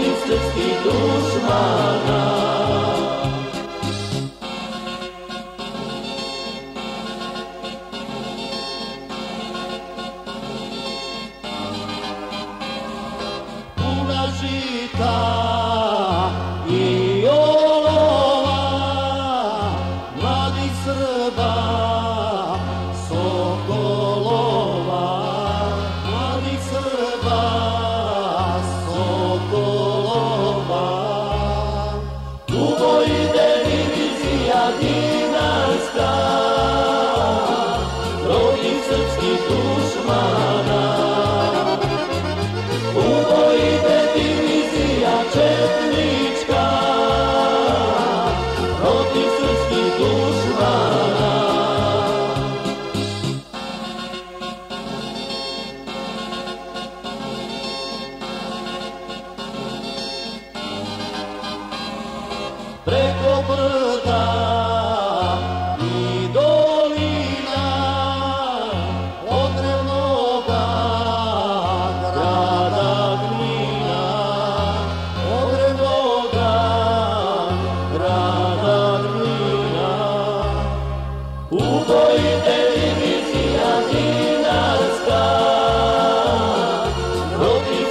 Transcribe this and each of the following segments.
истинский душмана. Jinaska, da, protiv srpskih dušmana. Dušmana. Preko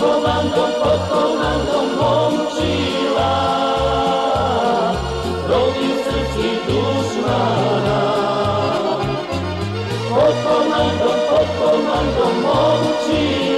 komandom, pod komandom momčila, protiv srpskih dušmana. Pod komandom, pod komandom momčila,